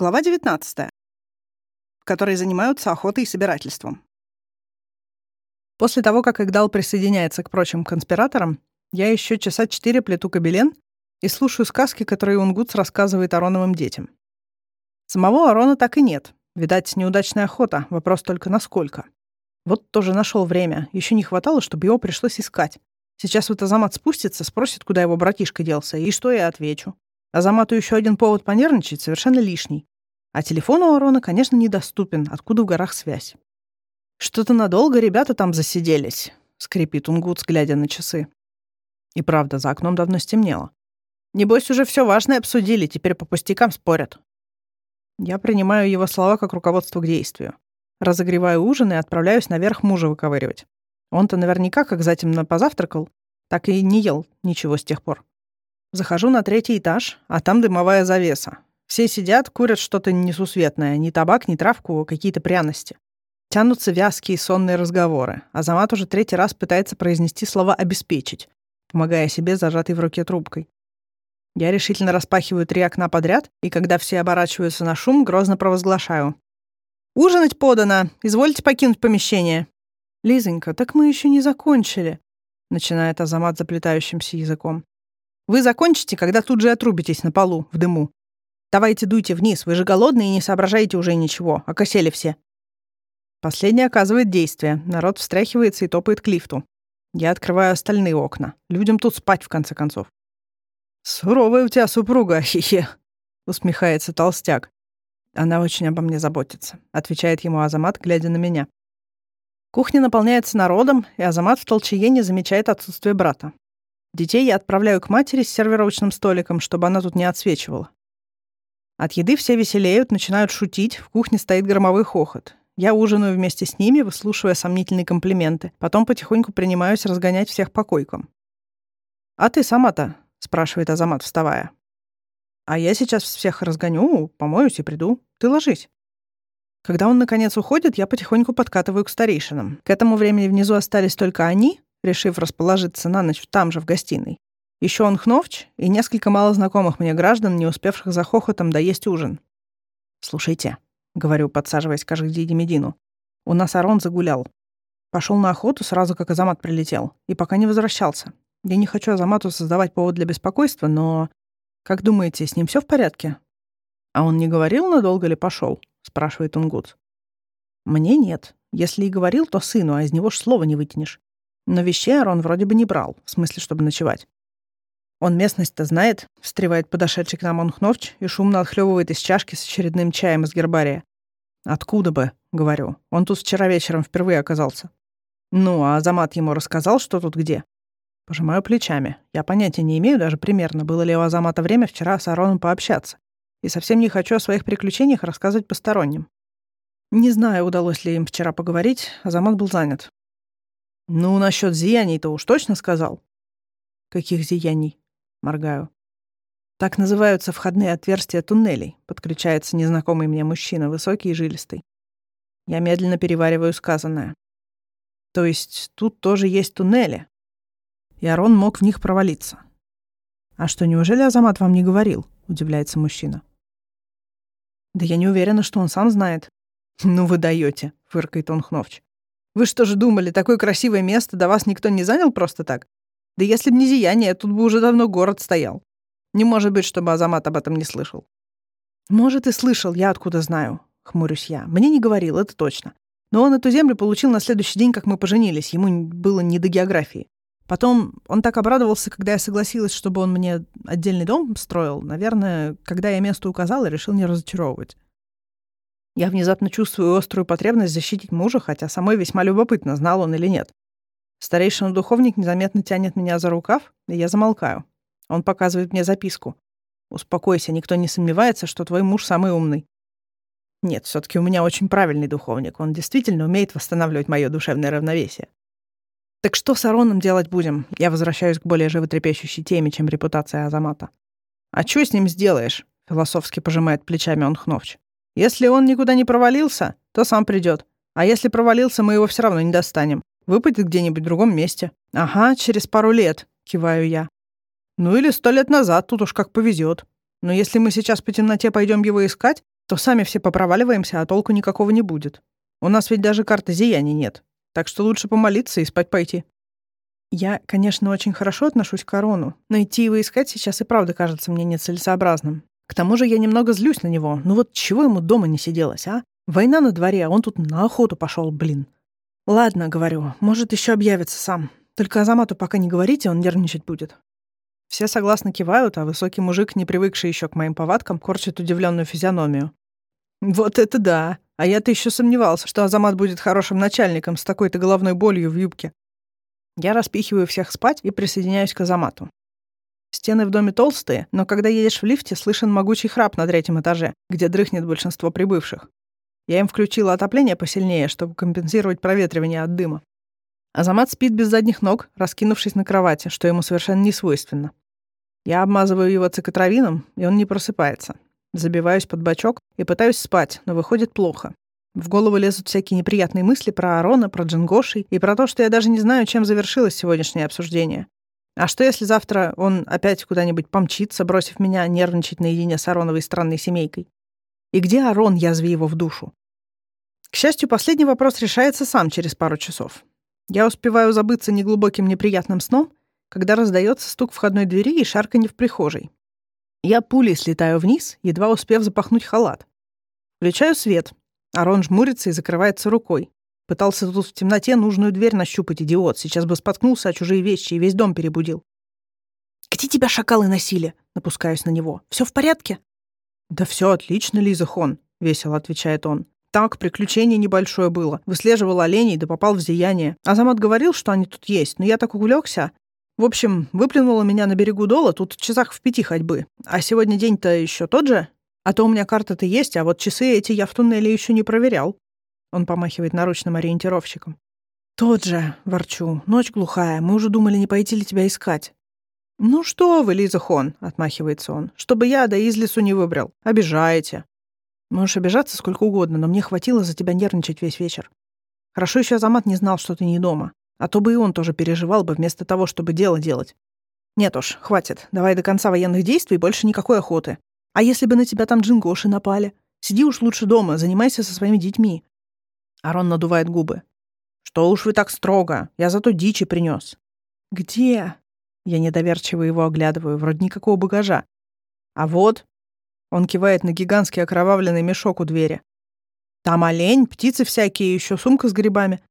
Глава 19, в которой занимаются охотой и собирательством. После того, как Игдал присоединяется к прочим конспираторам, я еще часа четыре плету кабелен и слушаю сказки, которые Унгутс рассказывает Ароновым детям. Самого Арона так и нет. Видать, неудачная охота, вопрос только насколько. Вот тоже нашел время. Еще не хватало, чтобы его пришлось искать. Сейчас вот Азамат спустится, спросит, куда его братишка делся, и что я отвечу. Азамату еще один повод понервничать совершенно лишний. А телефон у Арона, конечно, недоступен, откуда в горах связь. «Что-то надолго ребята там засиделись», — скрипит Унгутс, глядя на часы. И правда, за окном давно стемнело. Небось, уже все важное обсудили, теперь по пустякам спорят. Я принимаю его слова как руководство к действию. Разогреваю ужин и отправляюсь наверх мужа выковыривать. Он-то наверняка как затемно позавтракал, так и не ел ничего с тех пор. Захожу на третий этаж, а там дымовая завеса. Все сидят, курят что-то несусветное. Ни табак, ни травку, а какие-то пряности. Тянутся вязкие сонные разговоры. Азамат уже третий раз пытается произнести слова «обеспечить», помогая себе зажатой в руке трубкой. Я решительно распахиваю три окна подряд, и когда все оборачиваются на шум, грозно провозглашаю. «Ужинать подано! Извольте покинуть помещение!» «Лизонька, так мы еще не закончили», — начинает Азамат заплетающимся языком. Вы закончите, когда тут же отрубитесь на полу, в дыму. Давайте дуйте вниз, вы же голодные и не соображаете уже ничего, окосели все. Последнее оказывает действие. Народ встряхивается и топает к лифту. Я открываю остальные окна. Людям тут спать, в конце концов. «Суровая у тебя супруга, хе-хе», — усмехается толстяк. «Она очень обо мне заботится», — отвечает ему Азамат, глядя на меня. Кухня наполняется народом, и Азамат в толчее не замечает отсутствие брата. Детей я отправляю к матери с сервировочным столиком, чтобы она тут не отсвечивала. От еды все веселеют, начинают шутить, в кухне стоит громовой хохот. Я ужинаю вместе с ними, выслушивая сомнительные комплименты. Потом потихоньку принимаюсь разгонять всех по койкам. «А ты сама-то?» — спрашивает Азамат, вставая. «А я сейчас всех разгоню, помоюсь и приду. Ты ложись». Когда он, наконец, уходит, я потихоньку подкатываю к старейшинам. К этому времени внизу остались только они, решив расположиться на ночь там же, в гостиной. Еще он Хновч и несколько малознакомых мне граждан, не успевших за хохотом доесть ужин. «Слушайте», — говорю, подсаживаясь к Медину, — «у нас Арон загулял. Пошел на охоту сразу, как Азамат прилетел, и пока не возвращался. Я не хочу Азамату создавать повод для беспокойства, но... Как думаете, с ним все в порядке?» «А он не говорил, надолго ли пошел? спрашивает Унгут. «Мне нет. Если и говорил, то сыну, а из него ж слова не вытянешь. Но вещей Арон вроде бы не брал, в смысле, чтобы ночевать. Он местность-то знает, встревает подошедший к нам Онхновч и шумно отхлебывает из чашки с очередным чаем из гербария. «Откуда бы?» — говорю. «Он тут вчера вечером впервые оказался». «Ну, а Азамат ему рассказал, что тут где?» Пожимаю плечами. Я понятия не имею даже примерно, было ли у Азамата время вчера с Ароном пообщаться. И совсем не хочу о своих приключениях рассказывать посторонним. Не знаю, удалось ли им вчера поговорить, Азамат был занят. Ну, насчет зияний-то уж точно сказал. Каких зияний? Моргаю. Так называются входные отверстия туннелей, подключается незнакомый мне мужчина, высокий и жилистый. Я медленно перевариваю сказанное. То есть тут тоже есть туннели. И Арон мог в них провалиться. А что, неужели Азамат вам не говорил? Удивляется мужчина. Да я не уверена, что он сам знает. Ну вы даете, фыркает он Хновч. Вы что же думали, такое красивое место до вас никто не занял просто так? Да если б не зияние, тут бы уже давно город стоял. Не может быть, чтобы Азамат об этом не слышал. Может, и слышал, я откуда знаю, хмурюсь я. Мне не говорил, это точно. Но он эту землю получил на следующий день, как мы поженились. Ему было не до географии. Потом он так обрадовался, когда я согласилась, чтобы он мне отдельный дом строил. Наверное, когда я место указала, решил не разочаровывать. Я внезапно чувствую острую потребность защитить мужа, хотя самой весьма любопытно, знал он или нет. Старейшина-духовник незаметно тянет меня за рукав, и я замолкаю. Он показывает мне записку. «Успокойся, никто не сомневается, что твой муж самый умный». Нет, все таки у меня очень правильный духовник. Он действительно умеет восстанавливать мое душевное равновесие. Так что с Ароном делать будем? Я возвращаюсь к более животрепещущей теме, чем репутация Азамата. «А что с ним сделаешь?» — философски пожимает плечами он Хновч. Если он никуда не провалился, то сам придет. А если провалился, мы его все равно не достанем. Выпадет где-нибудь в другом месте. Ага, через пару лет, киваю я. Ну или сто лет назад, тут уж как повезет. Но если мы сейчас по темноте пойдем его искать, то сами все попроваливаемся, а толку никакого не будет. У нас ведь даже карты зияний нет. Так что лучше помолиться и спать пойти. Я, конечно, очень хорошо отношусь к Корону, но идти его искать сейчас и правда кажется мне нецелесообразным. К тому же я немного злюсь на него. Ну вот чего ему дома не сиделось, а? Война на дворе, а он тут на охоту пошел, блин. Ладно, говорю, может, еще объявится сам. Только Азамату пока не говорите, он нервничать будет. Все согласно кивают, а высокий мужик, не привыкший еще к моим повадкам, корчит удивленную физиономию. Вот это да! А я-то еще сомневался, что Азамат будет хорошим начальником с такой-то головной болью в юбке. Я распихиваю всех спать и присоединяюсь к Азамату. Стены в доме толстые, но когда едешь в лифте, слышен могучий храп на третьем этаже, где дрыхнет большинство прибывших. Я им включила отопление посильнее, чтобы компенсировать проветривание от дыма. Азамат спит без задних ног, раскинувшись на кровати, что ему совершенно не свойственно. Я обмазываю его цикотравином, и он не просыпается. Забиваюсь под бочок и пытаюсь спать, но выходит плохо. В голову лезут всякие неприятные мысли про Арона, про Джингоши и про то, что я даже не знаю, чем завершилось сегодняшнее обсуждение. А что, если завтра он опять куда-нибудь помчится, бросив меня нервничать наедине с Ароновой странной семейкой? И где Арон, язви его в душу? К счастью, последний вопрос решается сам через пару часов. Я успеваю забыться неглубоким неприятным сном, когда раздается стук входной двери и шарканье в прихожей. Я пулей слетаю вниз, едва успев запахнуть халат. Включаю свет, Арон жмурится и закрывается рукой. Пытался тут в темноте нужную дверь нащупать, идиот. Сейчас бы споткнулся о чужие вещи и весь дом перебудил. «Где тебя шакалы носили?» — напускаюсь на него. Все в порядке?» «Да все отлично, Лиза Хон», — весело отвечает он. «Так, приключение небольшое было. Выслеживал оленей, да попал в зияние. Азамат говорил, что они тут есть, но я так увлекся. В общем, выплюнуло меня на берегу Дола, тут в часах в пяти ходьбы. А сегодня день-то еще тот же, а то у меня карта-то есть, а вот часы эти я в туннеле еще не проверял. Он помахивает наручным ориентировщиком. Тот же, ворчу. Ночь глухая, мы уже думали, не пойти ли тебя искать. «Ну что вы, Лиза Хон», — отмахивается он, — «чтобы я да из лесу не выбрал. Обижаете». Можешь обижаться сколько угодно, но мне хватило за тебя нервничать весь вечер. Хорошо еще Азамат не знал, что ты не дома. А то бы и он тоже переживал бы вместо того, чтобы дело делать. Нет уж, хватит. Давай до конца военных действий больше никакой охоты. А если бы на тебя там джингоши напали? Сиди уж лучше дома, занимайся со своими детьми. Арон надувает губы. Что уж вы так строго? Я зато дичи принес. Где? Я недоверчиво его оглядываю, вроде никакого багажа. А вот... Он кивает на гигантский окровавленный мешок у двери. Там олень, птицы всякие, еще сумка с грибами.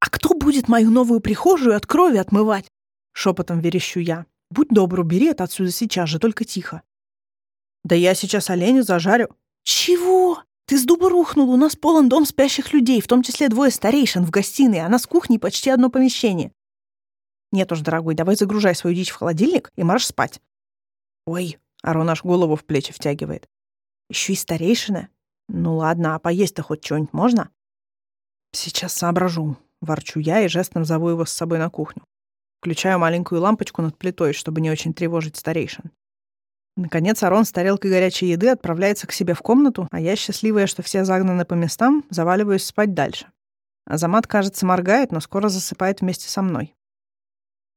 «А кто будет мою новую прихожую от крови отмывать?» Шепотом верещу я. «Будь добр, убери это отсюда сейчас же, только тихо». Да я сейчас оленю зажарю. Чего? Ты с дуба рухнул, у нас полон дом спящих людей, в том числе двое старейшин в гостиной, а на с кухней почти одно помещение. Нет уж, дорогой, давай загружай свою дичь в холодильник и марш спать. Ой, Арон аж голову в плечи втягивает. Еще и старейшина? Ну ладно, а поесть-то хоть что-нибудь можно? Сейчас соображу. Ворчу я и жестом зову его с собой на кухню. Включаю маленькую лампочку над плитой, чтобы не очень тревожить старейшин. Наконец Арон с тарелкой горячей еды отправляется к себе в комнату, а я, счастливая, что все загнаны по местам, заваливаюсь спать дальше. Азамат, кажется, моргает, но скоро засыпает вместе со мной.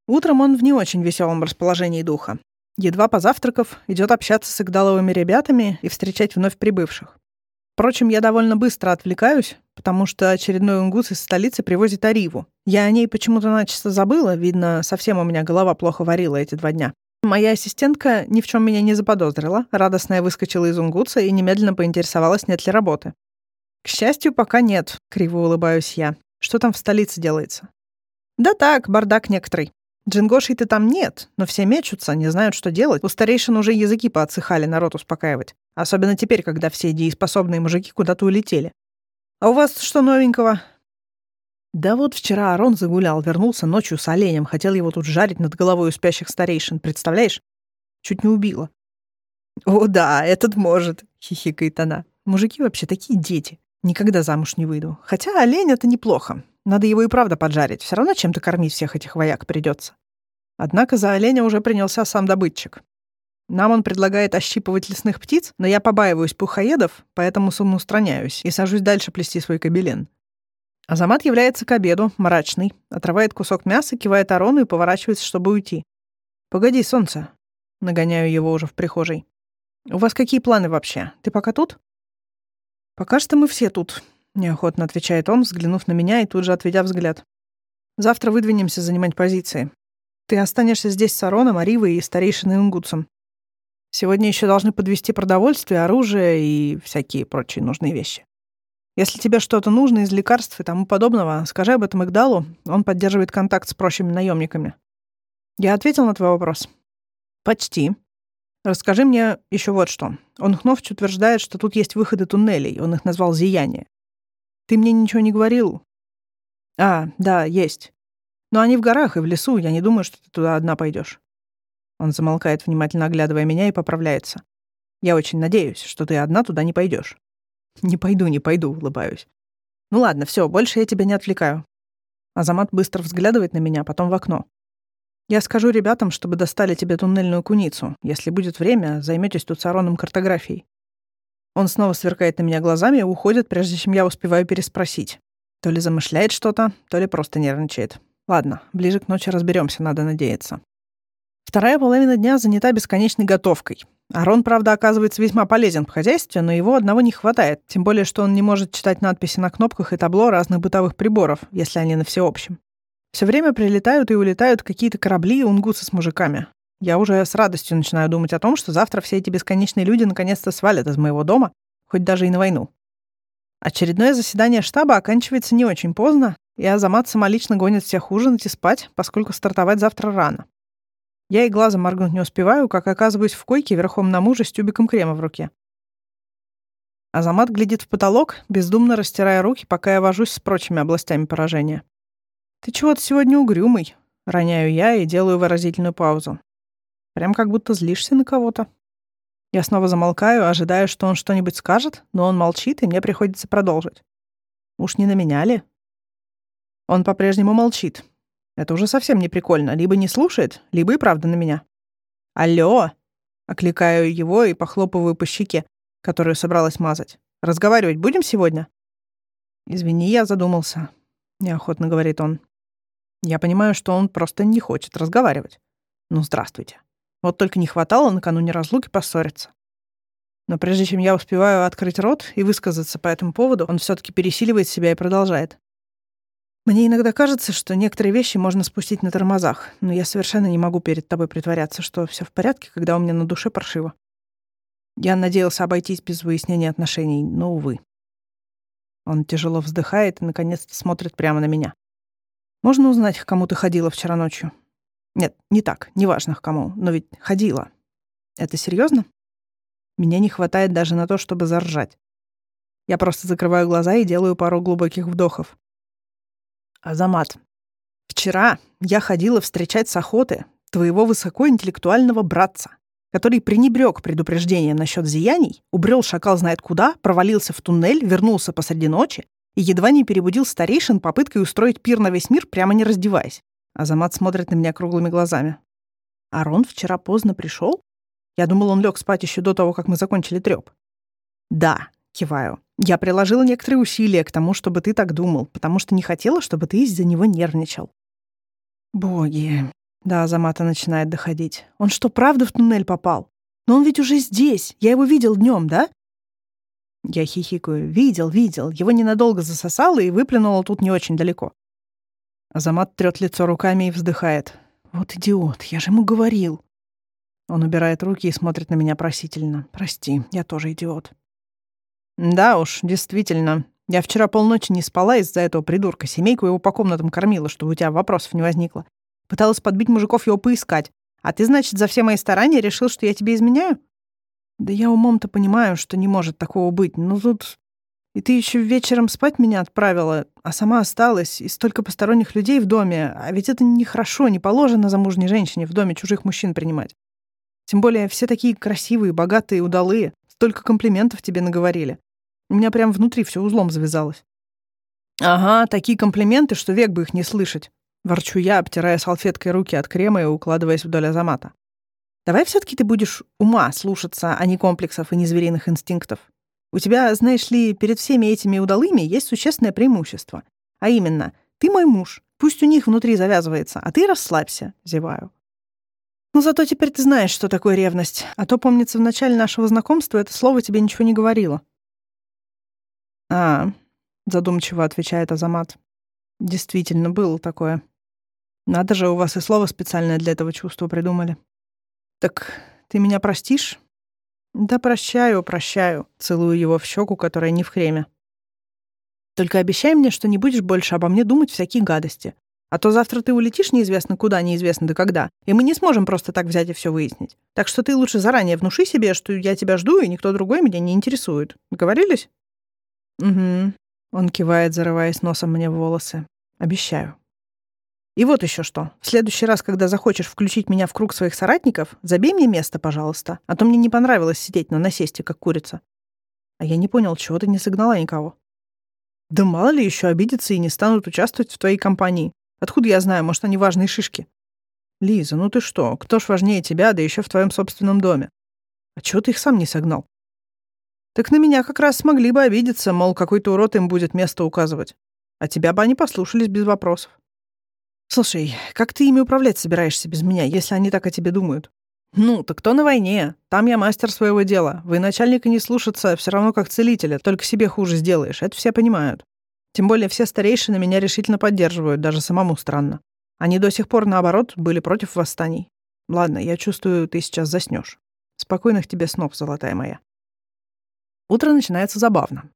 Утром он в не очень веселом расположении духа. Едва позавтракав, идет общаться с игдаловыми ребятами и встречать вновь прибывших. Впрочем, я довольно быстро отвлекаюсь, потому что очередной унгус из столицы привозит Ариву. Я о ней почему-то начисто забыла, видно, совсем у меня голова плохо варила эти два дня. Моя ассистентка ни в чем меня не заподозрила, радостная выскочила из унгутса и немедленно поинтересовалась, нет ли работы. К счастью, пока нет, криво улыбаюсь я. Что там в столице делается? Да так, бардак некоторый. Джингошей-то там нет, но все мечутся, не знают, что делать. У старейшин уже языки поотсыхали народ успокаивать. Особенно теперь, когда все дееспособные мужики куда-то улетели. А у вас что новенького? Да вот вчера Арон загулял, вернулся ночью с оленем, хотел его тут жарить над головой у спящих старейшин, представляешь? Чуть не убила. «О да, этот может», — хихикает она. «Мужики вообще такие дети. Никогда замуж не выйду. Хотя олень — это неплохо. Надо его и правда поджарить. Все равно чем-то кормить всех этих вояк придется. Однако за оленя уже принялся сам добытчик. Нам он предлагает ощипывать лесных птиц, но я побаиваюсь пухоедов, поэтому самоустраняюсь и сажусь дальше плести свой кабелен. Азамат является к обеду, мрачный, отрывает кусок мяса, кивает Арону и поворачивается, чтобы уйти. «Погоди, солнце!» Нагоняю его уже в прихожей. «У вас какие планы вообще? Ты пока тут?» «Пока что мы все тут», — неохотно отвечает он, взглянув на меня и тут же отведя взгляд. «Завтра выдвинемся занимать позиции. Ты останешься здесь с Ароном, Аривой и старейшиной Унгутсом. Сегодня еще должны подвести продовольствие, оружие и всякие прочие нужные вещи. Если тебе что-то нужно из лекарств и тому подобного, скажи об этом Игдалу, он поддерживает контакт с прочими наемниками. Я ответил на твой вопрос. Почти. Расскажи мне еще вот что. Он Хновч утверждает, что тут есть выходы туннелей, он их назвал «зияние». Ты мне ничего не говорил? А, да, есть. Но они в горах и в лесу, я не думаю, что ты туда одна пойдешь. Он замолкает, внимательно оглядывая меня, и поправляется. Я очень надеюсь, что ты одна туда не пойдешь. Не пойду, не пойду, улыбаюсь. Ну ладно, все, больше я тебя не отвлекаю. Азамат быстро взглядывает на меня, потом в окно. Я скажу ребятам, чтобы достали тебе туннельную куницу. Если будет время, займетесь тут с Ароном картографией. Он снова сверкает на меня глазами и уходит, прежде чем я успеваю переспросить. То ли замышляет что-то, то ли просто нервничает. Ладно, ближе к ночи разберемся, надо надеяться. Вторая половина дня занята бесконечной готовкой. Арон, правда, оказывается весьма полезен в хозяйстве, но его одного не хватает, тем более, что он не может читать надписи на кнопках и табло разных бытовых приборов, если они на всеобщем. Все время прилетают и улетают какие-то корабли и унгусы с мужиками. Я уже с радостью начинаю думать о том, что завтра все эти бесконечные люди наконец-то свалят из моего дома, хоть даже и на войну. Очередное заседание штаба оканчивается не очень поздно, и Азамат самолично гонит всех ужинать и спать, поскольку стартовать завтра рано. Я и глазом моргнуть не успеваю, как оказываюсь в койке верхом на муже с тюбиком крема в руке. Азамат глядит в потолок, бездумно растирая руки, пока я вожусь с прочими областями поражения. «Ты чего-то сегодня угрюмый», — роняю я и делаю выразительную паузу. Прям как будто злишься на кого-то. Я снова замолкаю, ожидая, что он что-нибудь скажет, но он молчит, и мне приходится продолжить. Уж не на меня ли? Он по-прежнему молчит. Это уже совсем не прикольно. Либо не слушает, либо и правда на меня. «Алло!» — окликаю его и похлопываю по щеке, которую собралась мазать. «Разговаривать будем сегодня?» «Извини, я задумался», — неохотно говорит он. Я понимаю, что он просто не хочет разговаривать. Ну, здравствуйте. Вот только не хватало накануне разлуки поссориться. Но прежде чем я успеваю открыть рот и высказаться по этому поводу, он все таки пересиливает себя и продолжает. Мне иногда кажется, что некоторые вещи можно спустить на тормозах, но я совершенно не могу перед тобой притворяться, что все в порядке, когда у меня на душе паршиво. Я надеялся обойтись без выяснения отношений, но, увы. Он тяжело вздыхает и, наконец-то, смотрит прямо на меня. Можно узнать, к кому ты ходила вчера ночью? Нет, не так, неважно к кому, но ведь ходила. Это серьезно? Меня не хватает даже на то, чтобы заржать. Я просто закрываю глаза и делаю пару глубоких вдохов. Азамат, вчера я ходила встречать с охоты твоего высокоинтеллектуального братца, который пренебрег предупреждением насчет зияний, убрел шакал знает куда, провалился в туннель, вернулся посреди ночи и едва не перебудил старейшин попыткой устроить пир на весь мир, прямо не раздеваясь. Азамат смотрит на меня круглыми глазами. «Арон вчера поздно пришел? Я думал, он лег спать еще до того, как мы закончили треп. «Да», — киваю. «Я приложила некоторые усилия к тому, чтобы ты так думал, потому что не хотела, чтобы ты из-за него нервничал». «Боги...» Да, Азамата начинает доходить. «Он что, правда в туннель попал? Но он ведь уже здесь. Я его видел днем, да? Я хихикаю. Видел, видел. Его ненадолго засосало и выплюнуло тут не очень далеко. Азамат трёт лицо руками и вздыхает. Вот идиот, я же ему говорил. Он убирает руки и смотрит на меня просительно. Прости, я тоже идиот. Да уж, действительно. Я вчера полночи не спала из-за этого придурка. Семейку его по комнатам кормила, чтобы у тебя вопросов не возникло. Пыталась подбить мужиков его поискать. А ты, значит, за все мои старания решил, что я тебе изменяю? Да я умом-то понимаю, что не может такого быть, но тут... И ты еще вечером спать меня отправила, а сама осталась, и столько посторонних людей в доме. А ведь это нехорошо, не положено замужней женщине в доме чужих мужчин принимать. Тем более все такие красивые, богатые, удалые. Столько комплиментов тебе наговорили. У меня прям внутри все узлом завязалось. Ага, такие комплименты, что век бы их не слышать. Ворчу я, обтирая салфеткой руки от крема и укладываясь вдоль Азамата. Давай все-таки ты будешь ума слушаться, а не комплексов и не звериных инстинктов. У тебя, знаешь ли, перед всеми этими удалыми есть существенное преимущество. А именно, ты мой муж, пусть у них внутри завязывается, а ты расслабься, зеваю. Но зато теперь ты знаешь, что такое ревность. А то, помнится, в начале нашего знакомства это слово тебе ничего не говорило. «А, — задумчиво отвечает Азамат. Действительно, было такое. Надо же, у вас и слово специальное для этого чувства придумали. Так ты меня простишь? Да прощаю, прощаю. Целую его в щеку, которая не в хреме. Только обещай мне, что не будешь больше обо мне думать всякие гадости. А то завтра ты улетишь неизвестно куда, неизвестно до когда, и мы не сможем просто так взять и все выяснить. Так что ты лучше заранее внуши себе, что я тебя жду, и никто другой меня не интересует. Договорились? Угу. Он кивает, зарываясь носом мне в волосы. Обещаю. И вот еще что. В следующий раз, когда захочешь включить меня в круг своих соратников, забей мне место, пожалуйста, а то мне не понравилось сидеть на насесте, как курица. А я не понял, чего ты не согнала никого. Да мало ли еще обидятся и не станут участвовать в твоей компании. Откуда я знаю, может, они важные шишки? Лиза, ну ты что? Кто ж важнее тебя, да еще в твоем собственном доме? А чего ты их сам не согнал? Так на меня как раз смогли бы обидеться, мол, какой-то урод им будет место указывать. А тебя бы они послушались без вопросов. Слушай, как ты ими управлять собираешься без меня, если они так о тебе думают? Ну, так кто на войне? Там я мастер своего дела. Вы начальника не слушаться, все равно как целителя, только себе хуже сделаешь. Это все понимают. Тем более все старейшины меня решительно поддерживают, даже самому странно. Они до сих пор, наоборот, были против восстаний. Ладно, я чувствую, ты сейчас заснешь. Спокойных тебе снов, золотая моя. Утро начинается забавно.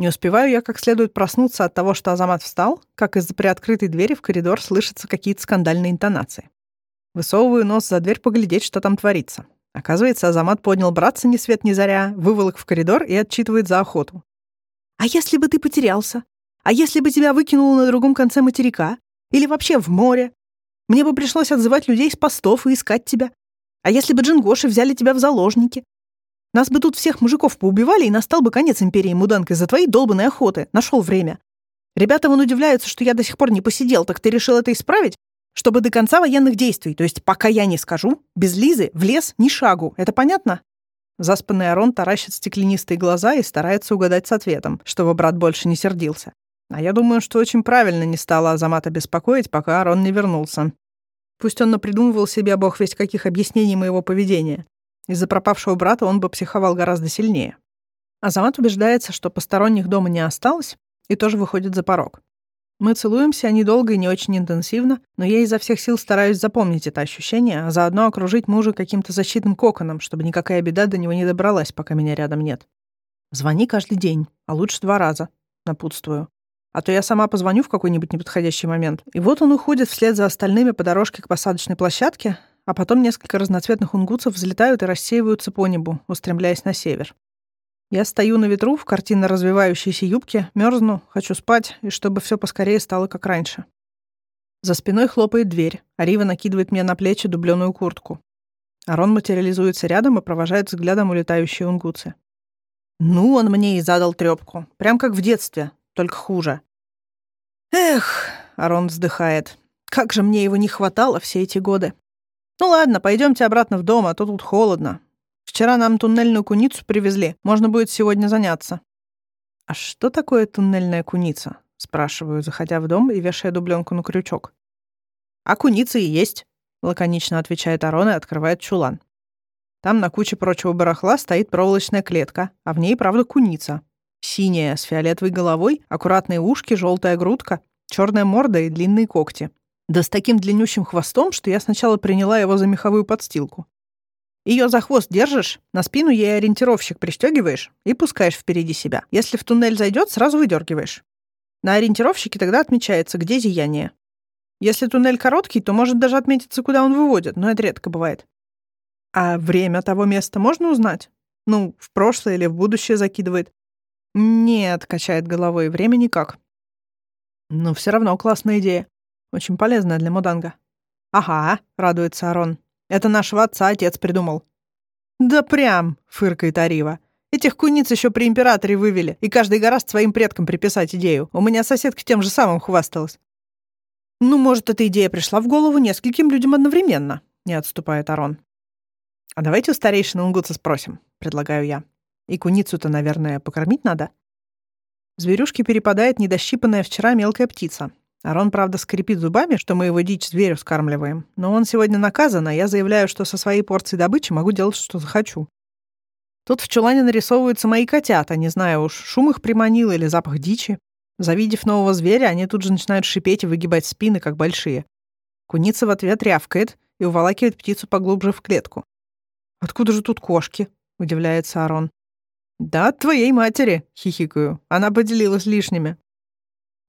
Не успеваю я как следует проснуться от того, что Азамат встал, как из-за приоткрытой двери в коридор слышатся какие-то скандальные интонации. Высовываю нос за дверь поглядеть, что там творится. Оказывается, Азамат поднял братца ни свет ни заря, выволок в коридор и отчитывает за охоту. «А если бы ты потерялся? А если бы тебя выкинуло на другом конце материка? Или вообще в море? Мне бы пришлось отзывать людей с постов и искать тебя. А если бы джингоши взяли тебя в заложники? Нас бы тут всех мужиков поубивали, и настал бы конец империи Муданка из-за твоей долбанной охоты. Нашел время. Ребята вон удивляются, что я до сих пор не посидел. Так ты решил это исправить? Чтобы до конца военных действий, то есть пока я не скажу, без Лизы в лес ни шагу. Это понятно? Заспанный Арон таращит стеклянистые глаза и старается угадать с ответом, чтобы брат больше не сердился. А я думаю, что очень правильно не стало Азамата беспокоить, пока Арон не вернулся. Пусть он напридумывал себе бог весть каких объяснений моего поведения. Из-за пропавшего брата он бы психовал гораздо сильнее. Азамат убеждается, что посторонних дома не осталось, и тоже выходит за порог. Мы целуемся недолго и не очень интенсивно, но я изо всех сил стараюсь запомнить это ощущение, а заодно окружить мужа каким-то защитным коконом, чтобы никакая беда до него не добралась, пока меня рядом нет. Звони каждый день, а лучше два раза, напутствую. А то я сама позвоню в какой-нибудь неподходящий момент. И вот он уходит вслед за остальными по дорожке к посадочной площадке, а потом несколько разноцветных унгутцев взлетают и рассеиваются по небу, устремляясь на север. Я стою на ветру в картинно развивающейся юбке, мерзну, хочу спать, и чтобы все поскорее стало как раньше. За спиной хлопает дверь, а Рива накидывает мне на плечи дубленую куртку. Арон материализуется рядом и провожает взглядом улетающие унгутцы. Ну, он мне и задал трёпку. Прям как в детстве, только хуже. Эх, Арон вздыхает. Как же мне его не хватало все эти годы. «Ну ладно, пойдемте обратно в дом, а то тут холодно. Вчера нам туннельную куницу привезли, можно будет сегодня заняться». «А что такое туннельная куница?» — спрашиваю, заходя в дом и вешая дубленку на крючок. «А куница и есть», — лаконично отвечает Арон и открывает чулан. Там на куче прочего барахла стоит проволочная клетка, а в ней, правда, куница. Синяя, с фиолетовой головой, аккуратные ушки, желтая грудка, черная морда и длинные когти. Да с таким длиннющим хвостом, что я сначала приняла его за меховую подстилку. Ее за хвост держишь, на спину ей ориентировщик пристегиваешь и пускаешь впереди себя. Если в туннель зайдет, сразу выдергиваешь. На ориентировщике тогда отмечается, где зияние. Если туннель короткий, то может даже отметиться, куда он выводит, но это редко бывает. А время того места можно узнать? Ну, в прошлое или в будущее закидывает? Нет, качает головой, время никак. Но все равно классная идея. Очень полезная для Муданга. Ага, радуется Арон. Это нашего отца отец придумал. Да прям, фыркает Арива. Этих куниц еще при императоре вывели, и каждый гораст своим предкам приписать идею. У меня соседка тем же самым хвасталась. Ну, может, эта идея пришла в голову нескольким людям одновременно, не отступает Арон. А давайте у старейшины Унгутса спросим, предлагаю я. И куницу-то, наверное, покормить надо. Зверюшке перепадает недощипанная вчера мелкая птица, Арон, правда, скрипит зубами, что мы его дичь зверю скармливаем. Но он сегодня наказан, а я заявляю, что со своей порцией добычи могу делать, что захочу. Тут в чулане нарисовываются мои котята, не знаю уж, шум их приманил или запах дичи. Завидев нового зверя, они тут же начинают шипеть и выгибать спины, как большие. Куница в ответ рявкает и уволакивает птицу поглубже в клетку. «Откуда же тут кошки?» — удивляется Арон. «Да, от твоей матери», — хихикаю. Она поделилась лишними.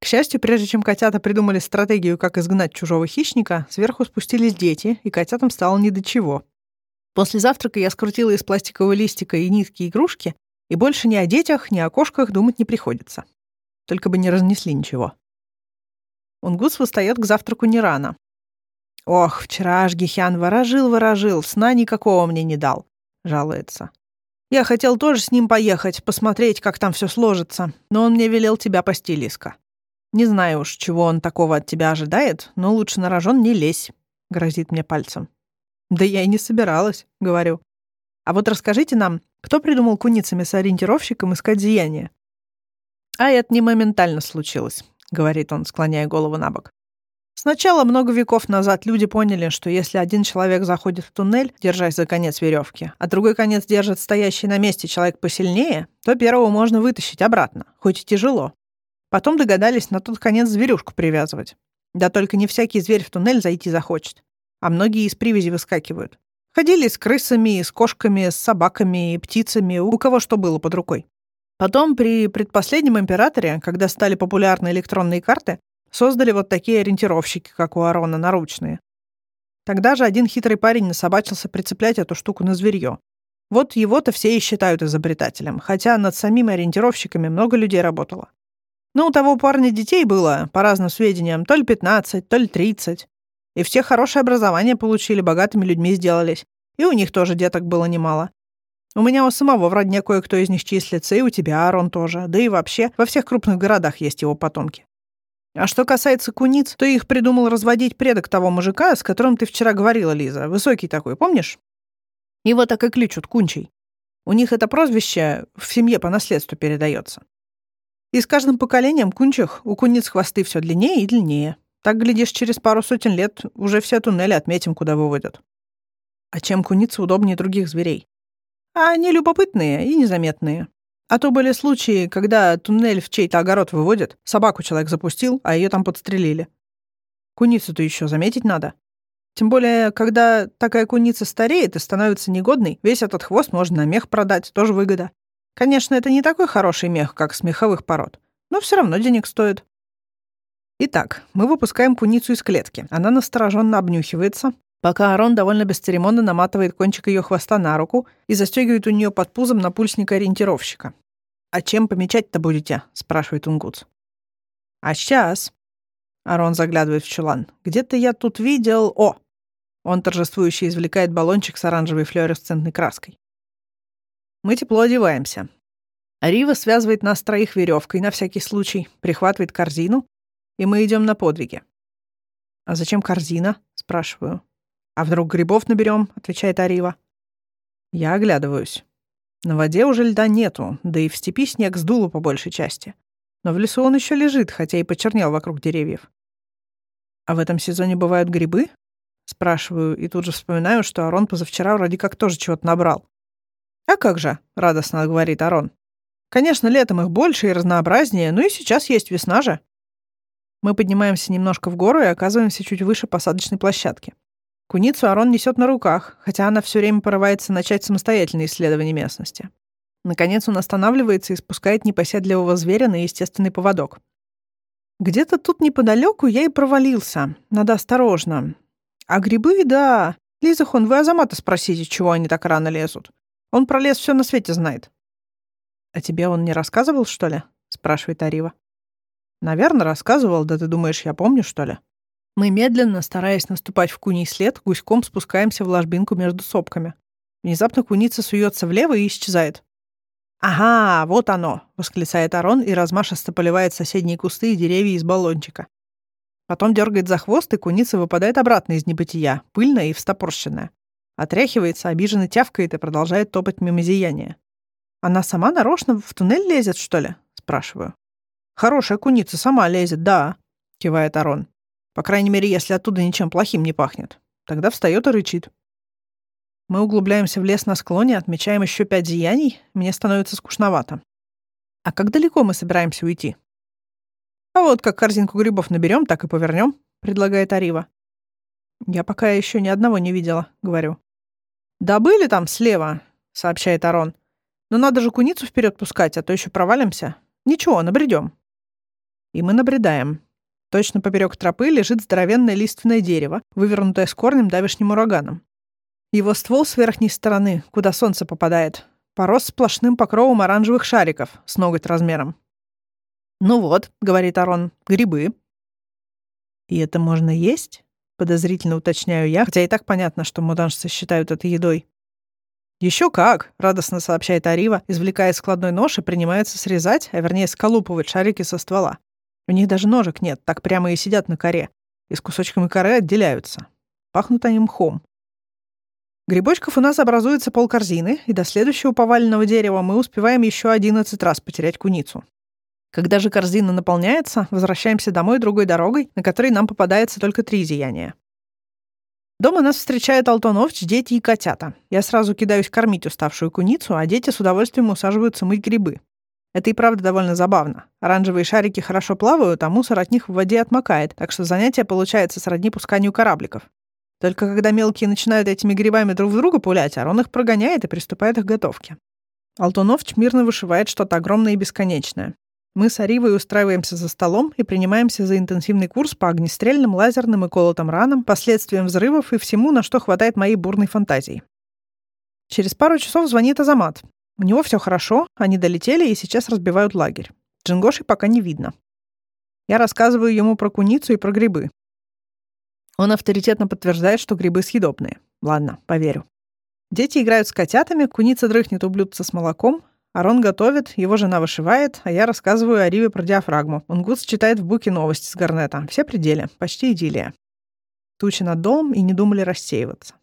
К счастью, прежде чем котята придумали стратегию, как изгнать чужого хищника, сверху спустились дети, и котятам стало ни до чего. После завтрака я скрутила из пластикового листика и нитки игрушки, и больше ни о детях, ни о кошках думать не приходится. Только бы не разнесли ничего. Унгус восстает к завтраку не рано. «Ох, вчера аж Гихян ворожил-ворожил, сна никакого мне не дал», — жалуется. «Я хотел тоже с ним поехать, посмотреть, как там все сложится, но он мне велел тебя пасти, Лиска. Не знаю уж, чего он такого от тебя ожидает, но лучше на рожон не лезь», — грозит мне пальцем. «Да я и не собиралась», — говорю. «А вот расскажите нам, кто придумал куницами с ориентировщиком искать зияние?» «А это не моментально случилось», — говорит он, склоняя голову на бок. Сначала много веков назад люди поняли, что если один человек заходит в туннель, держась за конец веревки, а другой конец держит стоящий на месте человек посильнее, то первого можно вытащить обратно, хоть и тяжело. Потом догадались на тот конец зверюшку привязывать. Да только не всякий зверь в туннель зайти захочет, а многие из привязи выскакивают. Ходили с крысами, с кошками, с собаками и птицами, у кого что было под рукой. Потом при предпоследнем императоре, когда стали популярны электронные карты, Создали вот такие ориентировщики, как у Арона, наручные. Тогда же один хитрый парень насобачился прицеплять эту штуку на зверье. Вот его-то все и считают изобретателем, хотя над самими ориентировщиками много людей работало. Но у того парня детей было, по разным сведениям, то ли 15, то ли 30. И все хорошее образование получили, богатыми людьми сделались. И у них тоже деток было немало. У меня у самого в родне кое-кто из них числится, и у тебя, Арон, тоже. Да и вообще, во всех крупных городах есть его потомки. А что касается куниц, то их придумал разводить предок того мужика, с которым ты вчера говорила, Лиза. Высокий такой, помнишь? Его так и кличут Кунчей. У них это прозвище в семье по наследству передается. И с каждым поколением кунчих у куниц хвосты все длиннее и длиннее. Так, глядишь, через пару сотен лет уже все туннели отметим, куда выводят. А чем куницы удобнее других зверей? А они любопытные и незаметные. А то были случаи, когда туннель в чей-то огород выводят, собаку человек запустил, а ее там подстрелили. Куницу-то еще заметить надо. Тем более, когда такая куница стареет и становится негодной, весь этот хвост можно на мех продать, тоже выгода. Конечно, это не такой хороший мех, как с меховых пород, но все равно денег стоит. Итак, мы выпускаем куницу из клетки. Она настороженно обнюхивается, пока Арон довольно бесцеремонно наматывает кончик ее хвоста на руку и застегивает у нее под пузом напульсника ориентировщика. «А чем помечать-то будете?» — спрашивает Унгутс. «А сейчас...» — Арон заглядывает в чулан. «Где-то я тут видел... О!» Он торжествующе извлекает баллончик с оранжевой флуоресцентной краской. Мы тепло одеваемся. Рива связывает нас троих веревкой на всякий случай, прихватывает корзину, и мы идем на подвиги. «А зачем корзина?» — спрашиваю. «А вдруг грибов наберем?» — отвечает Арива. Я оглядываюсь. На воде уже льда нету, да и в степи снег сдуло по большей части. Но в лесу он еще лежит, хотя и почернел вокруг деревьев. «А в этом сезоне бывают грибы?» Спрашиваю, и тут же вспоминаю, что Арон позавчера вроде как тоже чего-то набрал. «А как же?» — радостно говорит Арон. «Конечно, летом их больше и разнообразнее, но и сейчас есть весна же». Мы поднимаемся немножко в гору и оказываемся чуть выше посадочной площадки. Куницу Арон несет на руках, хотя она все время порывается начать самостоятельное исследование местности. Наконец он останавливается и спускает непоседливого зверя на естественный поводок. Где-то тут неподалеку я и провалился. Надо осторожно. А грибы, да. Лизахон, вы Азамата спросите, чего они так рано лезут. Он про лес все на свете знает. А тебе он не рассказывал, что ли? спрашивает Арива. Наверное, рассказывал, да ты думаешь, я помню, что ли? Мы медленно, стараясь наступать в куний след, гуськом спускаемся в ложбинку между сопками. Внезапно куница суется влево и исчезает. «Ага, вот оно!» — восклицает Арон и размашисто поливает соседние кусты и деревья из баллончика. Потом дергает за хвост, и куница выпадает обратно из небытия, пыльная и встопорщенная. Отряхивается, обиженно тявкает и продолжает топать мимо зияния. «Она сама нарочно в туннель лезет, что ли?» — спрашиваю. «Хорошая куница сама лезет, да», — кивает Арон. По крайней мере, если оттуда ничем плохим не пахнет. Тогда встает и рычит. Мы углубляемся в лес на склоне, отмечаем еще пять зияний, мне становится скучновато. А как далеко мы собираемся уйти? А вот как корзинку грибов наберем, так и повернем, предлагает Арива. Я пока еще ни одного не видела, говорю. Да были там слева, сообщает Арон. Но надо же куницу вперед пускать, а то еще провалимся. Ничего, набредем. И мы набредаем. Точно поперек тропы лежит здоровенное лиственное дерево, вывернутое с корнем давешним ураганом. Его ствол с верхней стороны, куда солнце попадает, порос сплошным покровом оранжевых шариков с ноготь размером. «Ну вот», — говорит Арон, — «грибы». «И это можно есть?» — подозрительно уточняю я, хотя и так понятно, что муданжцы считают это едой. Еще как!» — радостно сообщает Арива, извлекая складной нож и принимается срезать, а вернее сколупывать шарики со ствола. У них даже ножек нет, так прямо и сидят на коре. И с кусочками коры отделяются. Пахнут они мхом. Грибочков у нас образуется полкорзины, и до следующего поваленного дерева мы успеваем еще 11 раз потерять куницу. Когда же корзина наполняется, возвращаемся домой другой дорогой, на которой нам попадается только три зияния. Дома нас встречает Алтоновч, дети и котята. Я сразу кидаюсь кормить уставшую куницу, а дети с удовольствием усаживаются мыть грибы. Это и правда довольно забавно. Оранжевые шарики хорошо плавают, а мусор от них в воде отмокает, так что занятие получается сродни пусканию корабликов. Только когда мелкие начинают этими грибами друг в друга пулять, Арон их прогоняет и приступает к готовке. Алтуновч мирно вышивает что-то огромное и бесконечное. Мы с Аривой устраиваемся за столом и принимаемся за интенсивный курс по огнестрельным, лазерным и колотым ранам, последствиям взрывов и всему, на что хватает моей бурной фантазии. Через пару часов звонит Азамат. У него все хорошо, они долетели и сейчас разбивают лагерь. Джингоши пока не видно. Я рассказываю ему про куницу и про грибы. Он авторитетно подтверждает, что грибы съедобные. Ладно, поверю. Дети играют с котятами, куница дрыхнет у блюдца с молоком, Арон готовит, его жена вышивает, а я рассказываю о Риве про диафрагму. Унгутс читает в буке новости с Гарнета. Все пределы, почти идиллия. Тучи над домом и не думали рассеиваться.